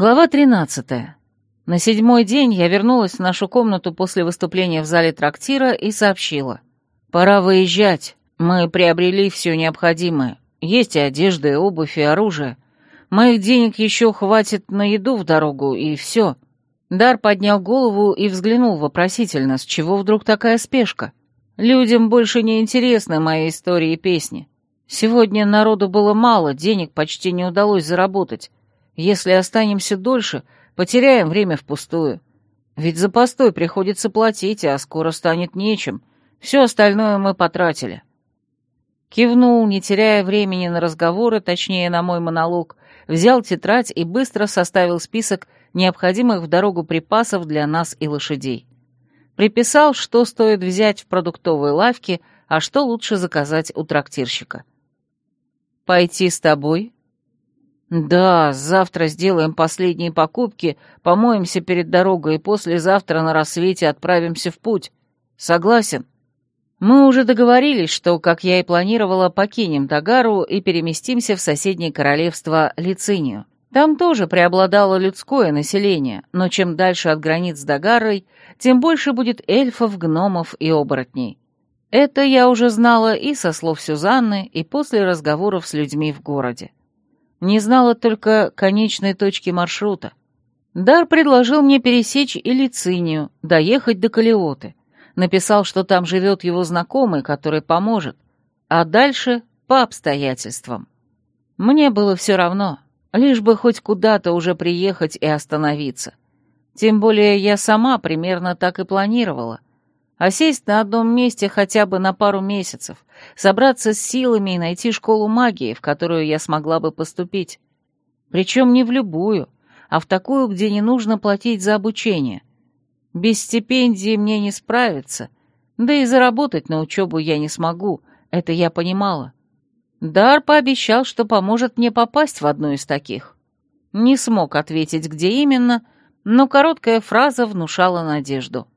Глава 13. На седьмой день я вернулась в нашу комнату после выступления в зале трактира и сообщила. «Пора выезжать. Мы приобрели все необходимое. Есть и одежда, и обувь, и оружие. Моих денег еще хватит на еду в дорогу, и все». Дар поднял голову и взглянул вопросительно, с чего вдруг такая спешка. «Людям больше не интересны мои истории и песни. Сегодня народу было мало, денег почти не удалось заработать. Если останемся дольше, потеряем время впустую. Ведь за постой приходится платить, а скоро станет нечем. Все остальное мы потратили. Кивнул, не теряя времени на разговоры, точнее, на мой монолог, взял тетрадь и быстро составил список необходимых в дорогу припасов для нас и лошадей. Приписал, что стоит взять в продуктовой лавке, а что лучше заказать у трактирщика. «Пойти с тобой?» «Да, завтра сделаем последние покупки, помоемся перед дорогой и послезавтра на рассвете отправимся в путь. Согласен?» Мы уже договорились, что, как я и планировала, покинем Тагару и переместимся в соседнее королевство Лицинию. Там тоже преобладало людское население, но чем дальше от границ с Дагарой, тем больше будет эльфов, гномов и оборотней. Это я уже знала и со слов Сюзанны, и после разговоров с людьми в городе. Не знала только конечной точки маршрута. Дар предложил мне пересечь Илицинию, доехать до Калиоты. Написал, что там живет его знакомый, который поможет, а дальше по обстоятельствам. Мне было все равно, лишь бы хоть куда-то уже приехать и остановиться. Тем более я сама примерно так и планировала а сесть на одном месте хотя бы на пару месяцев, собраться с силами и найти школу магии, в которую я смогла бы поступить. Причем не в любую, а в такую, где не нужно платить за обучение. Без стипендии мне не справиться, да и заработать на учебу я не смогу, это я понимала. Дар пообещал, что поможет мне попасть в одну из таких. Не смог ответить, где именно, но короткая фраза внушала надежду.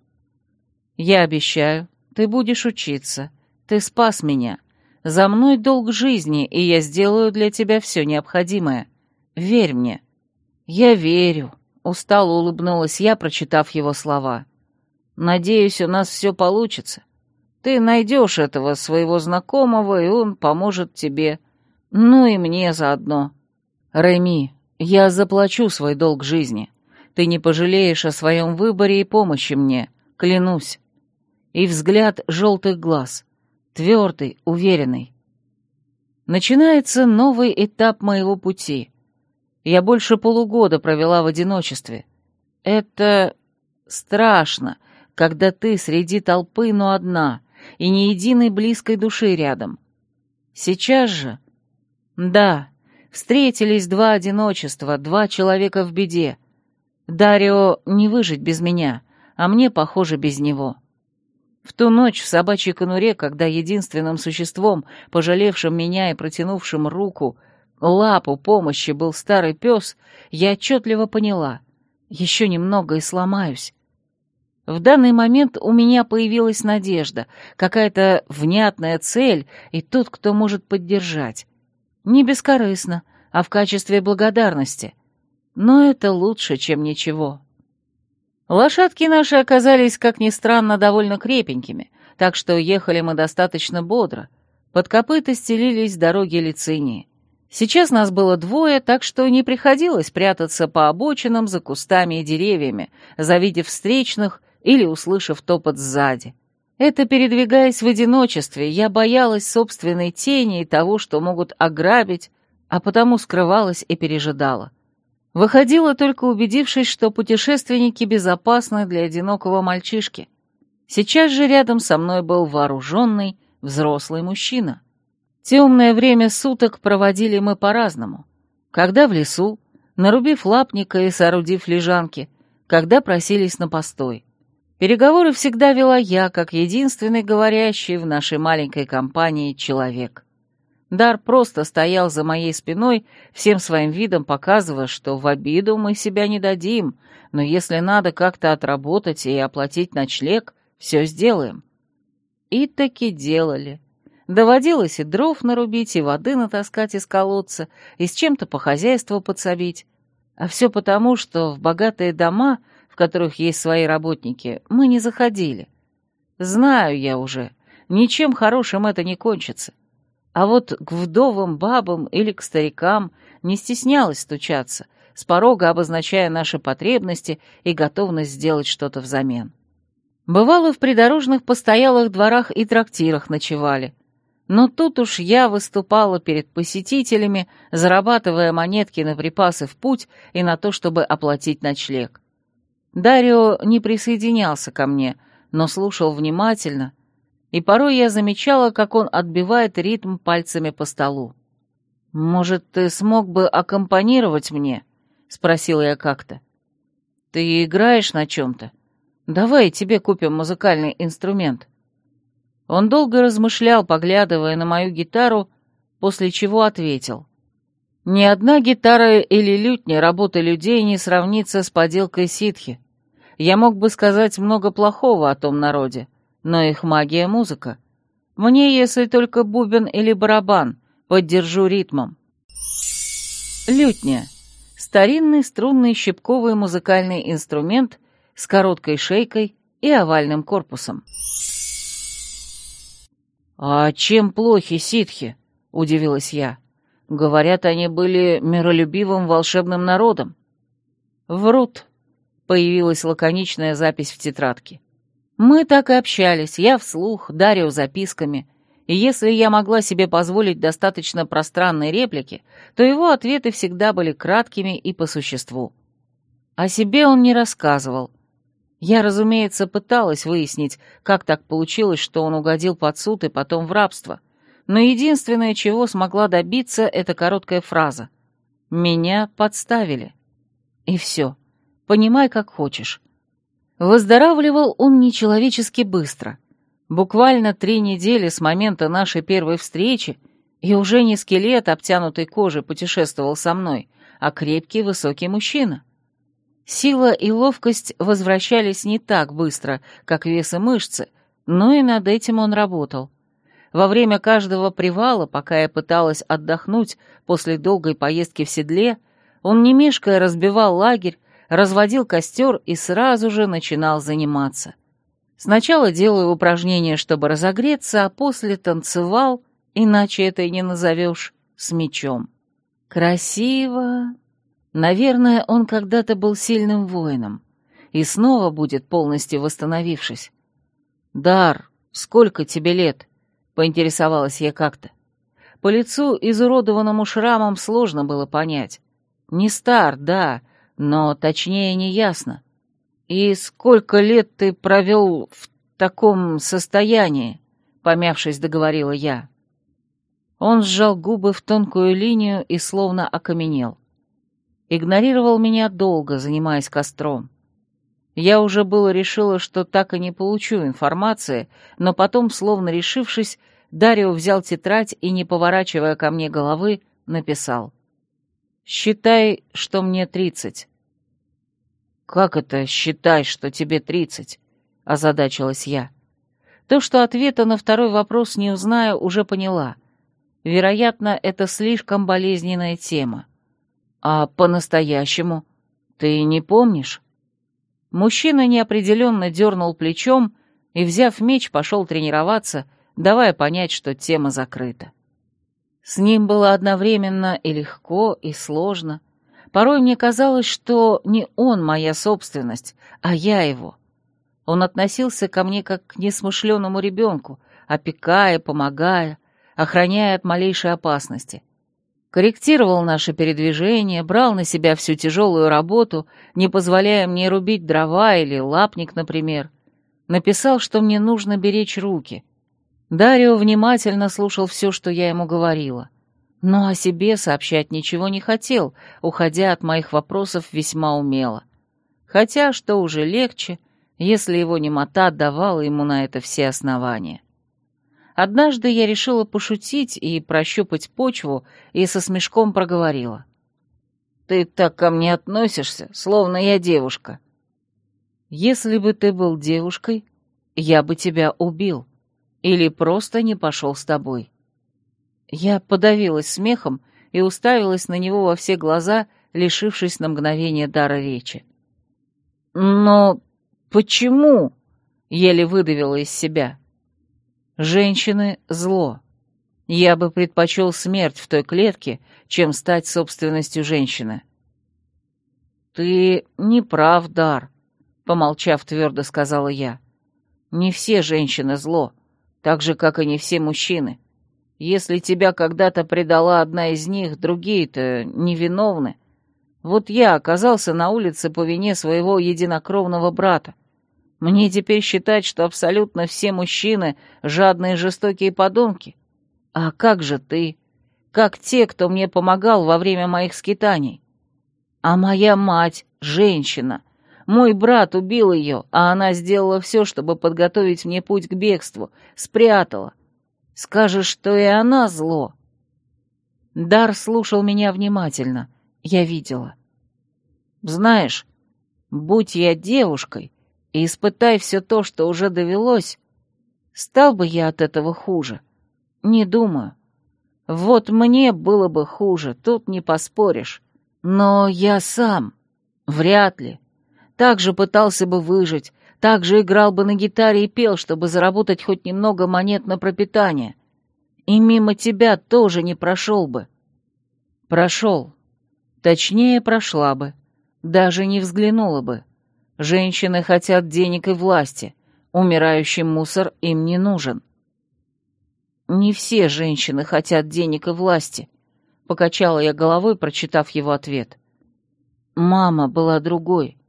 Я обещаю, ты будешь учиться. Ты спас меня. За мной долг жизни, и я сделаю для тебя все необходимое. Верь мне». «Я верю», — устало улыбнулась я, прочитав его слова. «Надеюсь, у нас все получится. Ты найдешь этого своего знакомого, и он поможет тебе. Ну и мне заодно. Реми, я заплачу свой долг жизни. Ты не пожалеешь о своем выборе и помощи мне, клянусь и взгляд желтых глаз, твердый, уверенный. Начинается новый этап моего пути. Я больше полугода провела в одиночестве. Это страшно, когда ты среди толпы, но одна, и ни единой близкой души рядом. Сейчас же... Да, встретились два одиночества, два человека в беде. Дарио не выжить без меня, а мне, похоже, без него. В ту ночь в собачьей конуре, когда единственным существом, пожалевшим меня и протянувшим руку, лапу помощи был старый пес, я отчетливо поняла. Еще немного и сломаюсь. В данный момент у меня появилась надежда, какая-то внятная цель и тот, кто может поддержать. Не бескорыстно, а в качестве благодарности. Но это лучше, чем ничего. Лошадки наши оказались, как ни странно, довольно крепенькими, так что ехали мы достаточно бодро. Под копыта стелились дороги Лицинии. Сейчас нас было двое, так что не приходилось прятаться по обочинам за кустами и деревьями, завидев встречных или услышав топот сзади. Это, передвигаясь в одиночестве, я боялась собственной тени и того, что могут ограбить, а потому скрывалась и пережидала. Выходила только убедившись, что путешественники безопасны для одинокого мальчишки. Сейчас же рядом со мной был вооруженный взрослый мужчина. Темное время суток проводили мы по-разному. Когда в лесу, нарубив лапника и соорудив лежанки, когда просились на постой. Переговоры всегда вела я, как единственный говорящий в нашей маленькой компании человек. Дар просто стоял за моей спиной, всем своим видом показывая, что в обиду мы себя не дадим, но если надо как-то отработать и оплатить ночлег, все сделаем. И таки делали. Доводилось и дров нарубить, и воды натаскать из колодца, и с чем-то по хозяйству подсобить. А все потому, что в богатые дома, в которых есть свои работники, мы не заходили. Знаю я уже, ничем хорошим это не кончится. А вот к вдовам, бабам или к старикам не стеснялась стучаться, с порога обозначая наши потребности и готовность сделать что-то взамен. Бывало, в придорожных постоялых дворах и трактирах ночевали. Но тут уж я выступала перед посетителями, зарабатывая монетки на припасы в путь и на то, чтобы оплатить ночлег. Дарио не присоединялся ко мне, но слушал внимательно, и порой я замечала, как он отбивает ритм пальцами по столу. «Может, ты смог бы аккомпанировать мне?» — спросила я как-то. «Ты играешь на чем-то? Давай тебе купим музыкальный инструмент». Он долго размышлял, поглядывая на мою гитару, после чего ответил. «Ни одна гитара или лютня работы людей не сравнится с поделкой ситхи. Я мог бы сказать много плохого о том народе, но их магия — музыка. Мне, если только бубен или барабан, поддержу ритмом. Лютня — старинный струнный щипковый музыкальный инструмент с короткой шейкой и овальным корпусом. «А чем плохи ситхи?» — удивилась я. «Говорят, они были миролюбивым волшебным народом». «Врут», — появилась лаконичная запись в тетрадке. «Мы так и общались, я вслух, Дарио записками, и если я могла себе позволить достаточно пространной реплики, то его ответы всегда были краткими и по существу. О себе он не рассказывал. Я, разумеется, пыталась выяснить, как так получилось, что он угодил под суд и потом в рабство, но единственное, чего смогла добиться, это короткая фраза «Меня подставили». И все. Понимай, как хочешь. Выздоравливал он нечеловечески быстро — Буквально три недели с момента нашей первой встречи, и уже не скелет обтянутой кожи путешествовал со мной, а крепкий высокий мужчина. Сила и ловкость возвращались не так быстро, как вес и мышцы, но и над этим он работал. Во время каждого привала, пока я пыталась отдохнуть после долгой поездки в седле, он не мешкая разбивал лагерь, разводил костер и сразу же начинал заниматься. Сначала делаю упражнения, чтобы разогреться, а после танцевал, иначе это и не назовешь, с мечом. Красиво. Наверное, он когда-то был сильным воином и снова будет полностью восстановившись. «Дар, сколько тебе лет?» — поинтересовалась я как-то. По лицу, изуродованному шрамом, сложно было понять. Не стар, да, но точнее не ясно. «И сколько лет ты провел в таком состоянии?» — помявшись, договорила я. Он сжал губы в тонкую линию и словно окаменел. Игнорировал меня долго, занимаясь костром. Я уже было решила, что так и не получу информации, но потом, словно решившись, Дарио взял тетрадь и, не поворачивая ко мне головы, написал. «Считай, что мне тридцать. «Как это считай, что тебе тридцать?» — озадачилась я. То, что ответа на второй вопрос не узнаю, уже поняла. Вероятно, это слишком болезненная тема. А по-настоящему ты не помнишь? Мужчина неопределенно дернул плечом и, взяв меч, пошел тренироваться, давая понять, что тема закрыта. С ним было одновременно и легко, и сложно — Порой мне казалось, что не он моя собственность, а я его. Он относился ко мне как к несмышленному ребенку, опекая, помогая, охраняя от малейшей опасности. Корректировал наши передвижения, брал на себя всю тяжелую работу, не позволяя мне рубить дрова или лапник, например. Написал, что мне нужно беречь руки. Дарио внимательно слушал все, что я ему говорила но о себе сообщать ничего не хотел, уходя от моих вопросов весьма умело. Хотя, что уже легче, если его немота давала ему на это все основания. Однажды я решила пошутить и прощупать почву, и со смешком проговорила. «Ты так ко мне относишься, словно я девушка». «Если бы ты был девушкой, я бы тебя убил или просто не пошел с тобой». Я подавилась смехом и уставилась на него во все глаза, лишившись на мгновение дара речи. «Но почему?» — еле выдавила из себя. «Женщины — зло. Я бы предпочел смерть в той клетке, чем стать собственностью женщины». «Ты не прав, Дар», — помолчав твердо сказала я. «Не все женщины зло, так же, как и не все мужчины. Если тебя когда-то предала одна из них, другие-то невиновны. Вот я оказался на улице по вине своего единокровного брата. Мне теперь считать, что абсолютно все мужчины — жадные жестокие подонки? А как же ты? Как те, кто мне помогал во время моих скитаний? А моя мать — женщина. Мой брат убил ее, а она сделала все, чтобы подготовить мне путь к бегству, спрятала. Скажешь, что и она зло?» Дар слушал меня внимательно. Я видела. «Знаешь, будь я девушкой и испытай все то, что уже довелось, стал бы я от этого хуже. Не думаю. Вот мне было бы хуже, тут не поспоришь. Но я сам. Вряд ли. Так же пытался бы выжить, так же играл бы на гитаре и пел, чтобы заработать хоть немного монет на пропитание. И мимо тебя тоже не прошел бы. Прошел. Точнее, прошла бы. Даже не взглянула бы. Женщины хотят денег и власти. Умирающий мусор им не нужен. Не все женщины хотят денег и власти. Покачала я головой, прочитав его ответ. Мама была другой.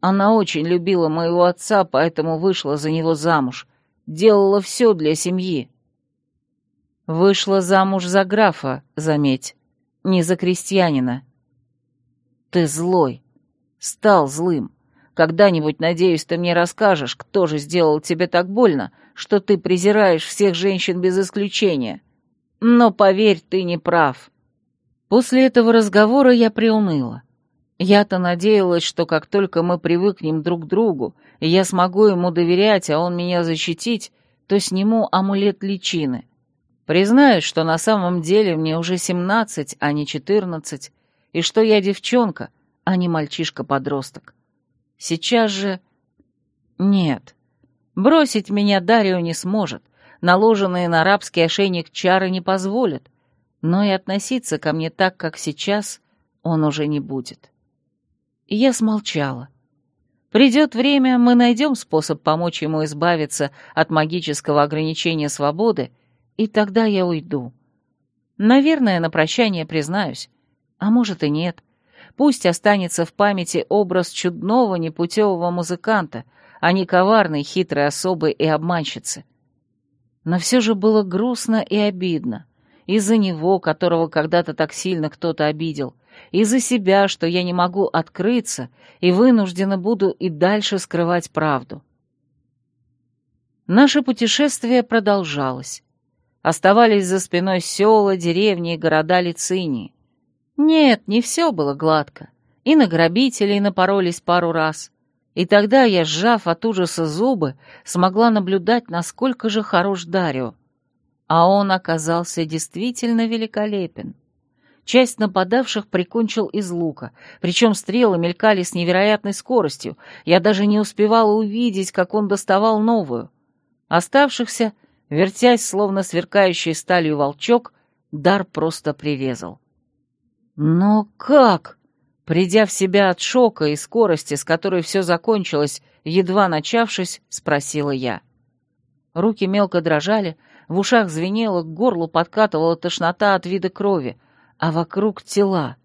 Она очень любила моего отца, поэтому вышла за него замуж. Делала все для семьи. Вышла замуж за графа, заметь, не за крестьянина. Ты злой. Стал злым. Когда-нибудь, надеюсь, ты мне расскажешь, кто же сделал тебе так больно, что ты презираешь всех женщин без исключения. Но, поверь, ты не прав. После этого разговора я приуныла. Я-то надеялась, что как только мы привыкнем друг к другу, и я смогу ему доверять, а он меня защитить, то сниму амулет личины. Признаюсь, что на самом деле мне уже семнадцать, а не четырнадцать, и что я девчонка, а не мальчишка-подросток. Сейчас же... Нет. Бросить меня Дарио не сможет, наложенные на рабский ошейник чары не позволят, но и относиться ко мне так, как сейчас, он уже не будет я смолчала. Придет время, мы найдем способ помочь ему избавиться от магического ограничения свободы, и тогда я уйду. Наверное, на прощание признаюсь. А может и нет. Пусть останется в памяти образ чудного непутевого музыканта, а не коварной, хитрой особы и обманщицы. Но все же было грустно и обидно. Из-за него, которого когда-то так сильно кто-то обидел — из-за себя, что я не могу открыться и вынуждена буду и дальше скрывать правду. Наше путешествие продолжалось. Оставались за спиной села, деревни и города Лицинии. Нет, не все было гладко. И на грабителей напоролись пару раз. И тогда я, сжав от ужаса зубы, смогла наблюдать, насколько же хорош Дарио. А он оказался действительно великолепен. Часть нападавших прикончил из лука, причем стрелы мелькали с невероятной скоростью. Я даже не успевала увидеть, как он доставал новую. Оставшихся, вертясь, словно сверкающий сталью волчок, дар просто прирезал. «Но как?» Придя в себя от шока и скорости, с которой все закончилось, едва начавшись, спросила я. Руки мелко дрожали, в ушах звенело, к горлу подкатывала тошнота от вида крови, а вокруг тела.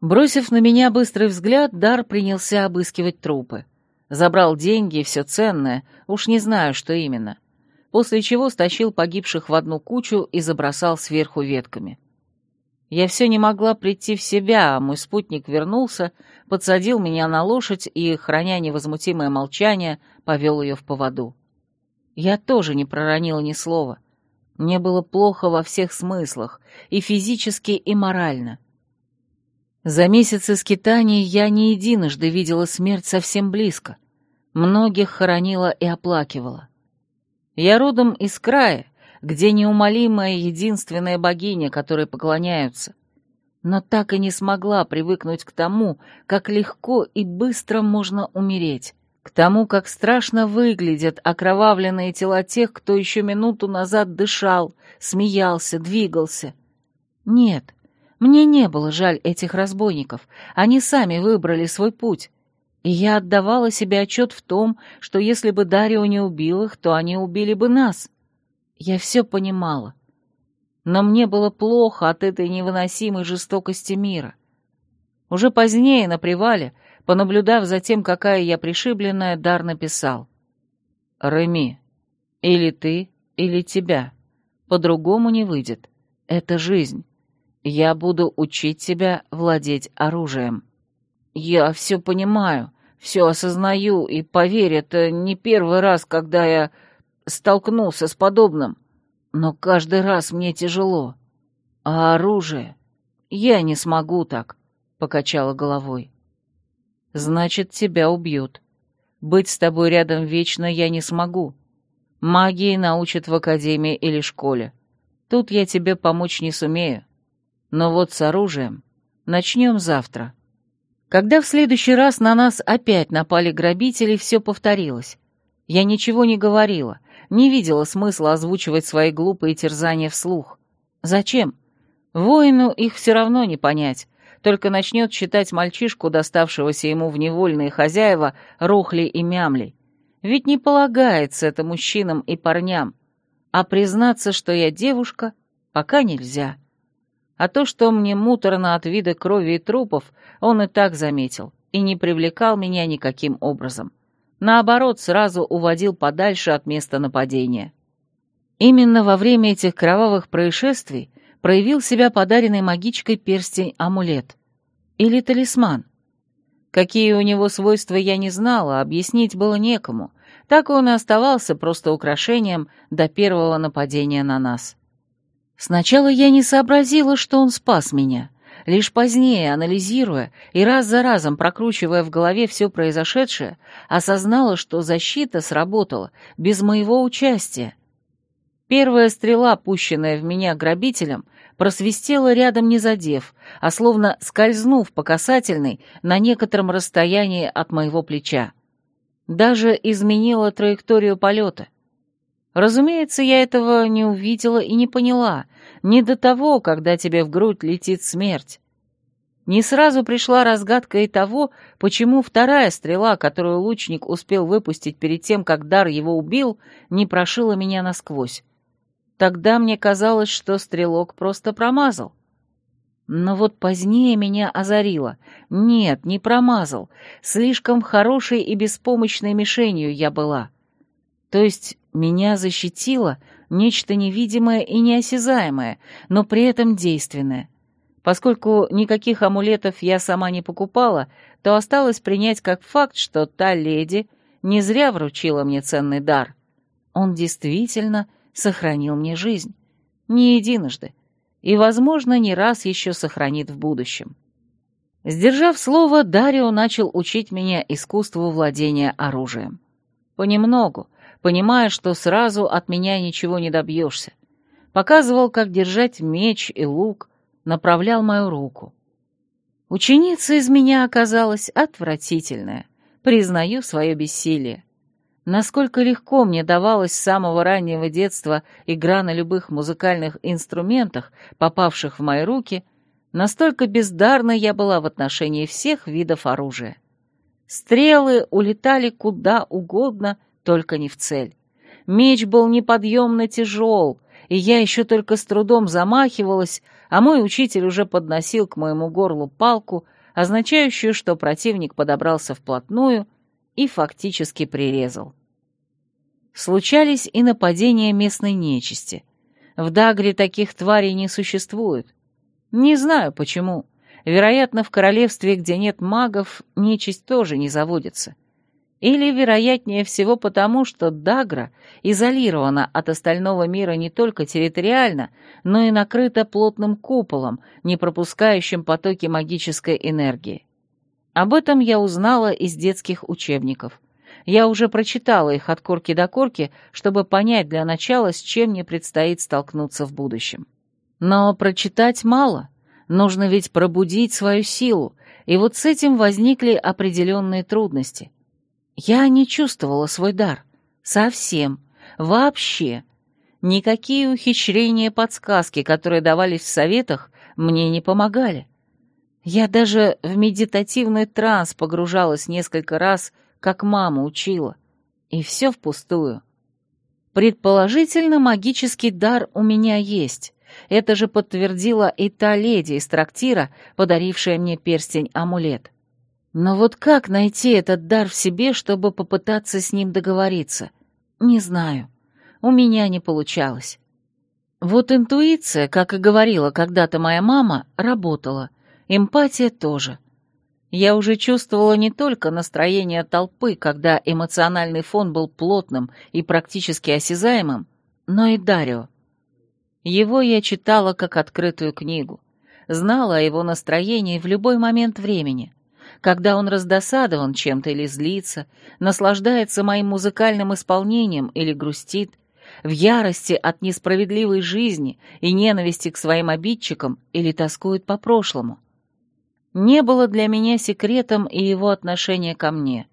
Бросив на меня быстрый взгляд, Дар принялся обыскивать трупы. Забрал деньги и все ценное, уж не знаю, что именно. После чего стащил погибших в одну кучу и забросал сверху ветками. Я все не могла прийти в себя, а мой спутник вернулся, подсадил меня на лошадь и, храня невозмутимое молчание, повел ее в поводу. Я тоже не проронила ни слова — мне было плохо во всех смыслах, и физически, и морально. За месяцы скитаний я не единожды видела смерть совсем близко. Многих хоронила и оплакивала. Я родом из края, где неумолимая единственная богиня, которой поклоняются. но так и не смогла привыкнуть к тому, как легко и быстро можно умереть, к тому, как страшно выглядят окровавленные тела тех, кто еще минуту назад дышал, смеялся, двигался. Нет, мне не было жаль этих разбойников, они сами выбрали свой путь, и я отдавала себе отчет в том, что если бы Дарио не убил их, то они убили бы нас. Я все понимала. Но мне было плохо от этой невыносимой жестокости мира. Уже позднее, на привале, понаблюдав за тем, какая я пришибленная, Дар написал. «Реми, или ты, или тебя. По-другому не выйдет. Это жизнь. Я буду учить тебя владеть оружием». «Я все понимаю, все осознаю, и, поверь, это не первый раз, когда я столкнулся с подобным. Но каждый раз мне тяжело. А оружие? Я не смогу так», — покачала головой. «Значит, тебя убьют. Быть с тобой рядом вечно я не смогу. Магии научат в академии или школе. Тут я тебе помочь не сумею. Но вот с оружием начнем завтра». Когда в следующий раз на нас опять напали грабители, все повторилось. Я ничего не говорила, не видела смысла озвучивать свои глупые терзания вслух. Зачем? Воину их все равно не понять, только начнет считать мальчишку, доставшегося ему в невольные хозяева, рухли и мямли. Ведь не полагается это мужчинам и парням. А признаться, что я девушка, пока нельзя. А то, что мне муторно от вида крови и трупов, он и так заметил и не привлекал меня никаким образом. Наоборот, сразу уводил подальше от места нападения. Именно во время этих кровавых происшествий проявил себя подаренный магичкой перстень-амулет. Или талисман. Какие у него свойства я не знала, объяснить было некому, так он и оставался просто украшением до первого нападения на нас. Сначала я не сообразила, что он спас меня. Лишь позднее, анализируя и раз за разом прокручивая в голове все произошедшее, осознала, что защита сработала без моего участия. Первая стрела, пущенная в меня грабителем, просвистела рядом не задев, а словно скользнув по касательной на некотором расстоянии от моего плеча. Даже изменила траекторию полета — Разумеется, я этого не увидела и не поняла, не до того, когда тебе в грудь летит смерть. Не сразу пришла разгадка и того, почему вторая стрела, которую лучник успел выпустить перед тем, как дар его убил, не прошила меня насквозь. Тогда мне казалось, что стрелок просто промазал. Но вот позднее меня озарило. Нет, не промазал. Слишком хорошей и беспомощной мишенью я была. То есть меня защитило нечто невидимое и неосязаемое, но при этом действенное. Поскольку никаких амулетов я сама не покупала, то осталось принять как факт, что та леди не зря вручила мне ценный дар. Он действительно сохранил мне жизнь. Не единожды. И, возможно, не раз еще сохранит в будущем. Сдержав слово, Дарио начал учить меня искусству владения оружием. Понемногу, понимая, что сразу от меня ничего не добьешься. Показывал, как держать меч и лук, направлял мою руку. Ученица из меня оказалась отвратительная, признаю свое бессилие. Насколько легко мне давалось с самого раннего детства игра на любых музыкальных инструментах, попавших в мои руки, настолько бездарна я была в отношении всех видов оружия. Стрелы улетали куда угодно — только не в цель. Меч был неподъемно тяжел, и я еще только с трудом замахивалась, а мой учитель уже подносил к моему горлу палку, означающую, что противник подобрался вплотную и фактически прирезал. Случались и нападения местной нечисти. В Дагре таких тварей не существует. Не знаю почему. Вероятно, в королевстве, где нет магов, нечисть тоже не заводится. Или, вероятнее всего, потому, что Дагра изолирована от остального мира не только территориально, но и накрыта плотным куполом, не пропускающим потоки магической энергии. Об этом я узнала из детских учебников. Я уже прочитала их от корки до корки, чтобы понять для начала, с чем мне предстоит столкнуться в будущем. Но прочитать мало. Нужно ведь пробудить свою силу, и вот с этим возникли определенные трудности. Я не чувствовала свой дар. Совсем. Вообще. Никакие ухищрения подсказки, которые давались в советах, мне не помогали. Я даже в медитативный транс погружалась несколько раз, как мама учила. И все впустую. Предположительно, магический дар у меня есть. Это же подтвердила и та леди из трактира, подарившая мне перстень-амулет. Но вот как найти этот дар в себе, чтобы попытаться с ним договориться? Не знаю. У меня не получалось. Вот интуиция, как и говорила когда-то моя мама, работала. Эмпатия тоже. Я уже чувствовала не только настроение толпы, когда эмоциональный фон был плотным и практически осязаемым, но и Дарио. Его я читала как открытую книгу, знала о его настроении в любой момент времени, когда он раздосадован чем-то или злится, наслаждается моим музыкальным исполнением или грустит, в ярости от несправедливой жизни и ненависти к своим обидчикам или тоскует по прошлому. Не было для меня секретом и его отношение ко мне.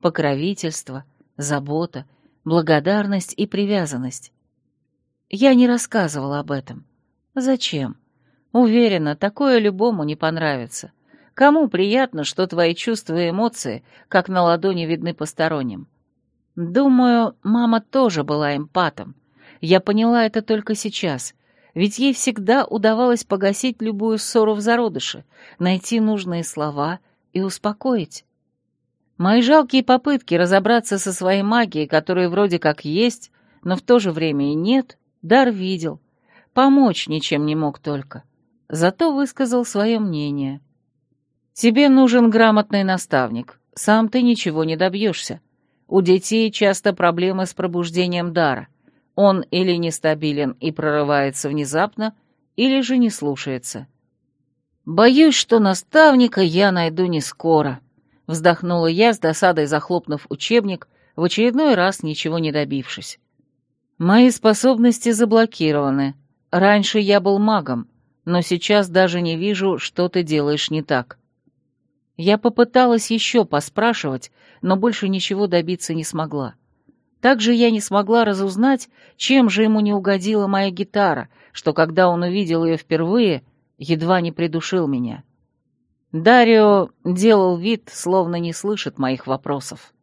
Покровительство, забота, благодарность и привязанность. Я не рассказывала об этом. Зачем? Уверена, такое любому не понравится. Кому приятно, что твои чувства и эмоции, как на ладони, видны посторонним? Думаю, мама тоже была эмпатом. Я поняла это только сейчас, ведь ей всегда удавалось погасить любую ссору в зародыше, найти нужные слова и успокоить. Мои жалкие попытки разобраться со своей магией, которая вроде как есть, но в то же время и нет, Дар видел. Помочь ничем не мог только. Зато высказал свое мнение. «Тебе нужен грамотный наставник. Сам ты ничего не добьешься. У детей часто проблемы с пробуждением дара. Он или нестабилен и прорывается внезапно, или же не слушается. «Боюсь, что наставника я найду не скоро», — вздохнула я с досадой, захлопнув учебник, в очередной раз ничего не добившись. Мои способности заблокированы. Раньше я был магом, но сейчас даже не вижу, что ты делаешь не так. Я попыталась еще поспрашивать, но больше ничего добиться не смогла. Также я не смогла разузнать, чем же ему не угодила моя гитара, что когда он увидел ее впервые, едва не придушил меня. Дарио делал вид, словно не слышит моих вопросов.